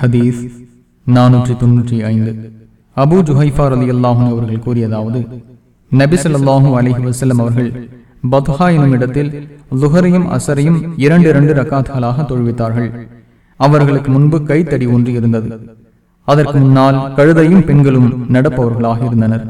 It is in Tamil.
ஹதீஸ் நானூற்றி தொன்னூற்றி ஐந்து. அபு ஜுஹைஃபார் அலி அல்லாஹூன் அவர்கள் கூறியதாவது நபிசல்லாஹூ ஸல்லல்லாஹு அலைஹி அவர்கள் பத்ஹா எனும் இடத்தில் லுஹரையும் அசரையும் இரண்டு இரண்டு ரக்காத்களாக தொழுவித்தார்கள். அவர்களுக்கு முன்பு கைத்தடி ஒன்று இருந்தது. அதற்கு முன்னால் கழுதையும் பெண்களும் நடப்பவர்களாக இருந்தனர்.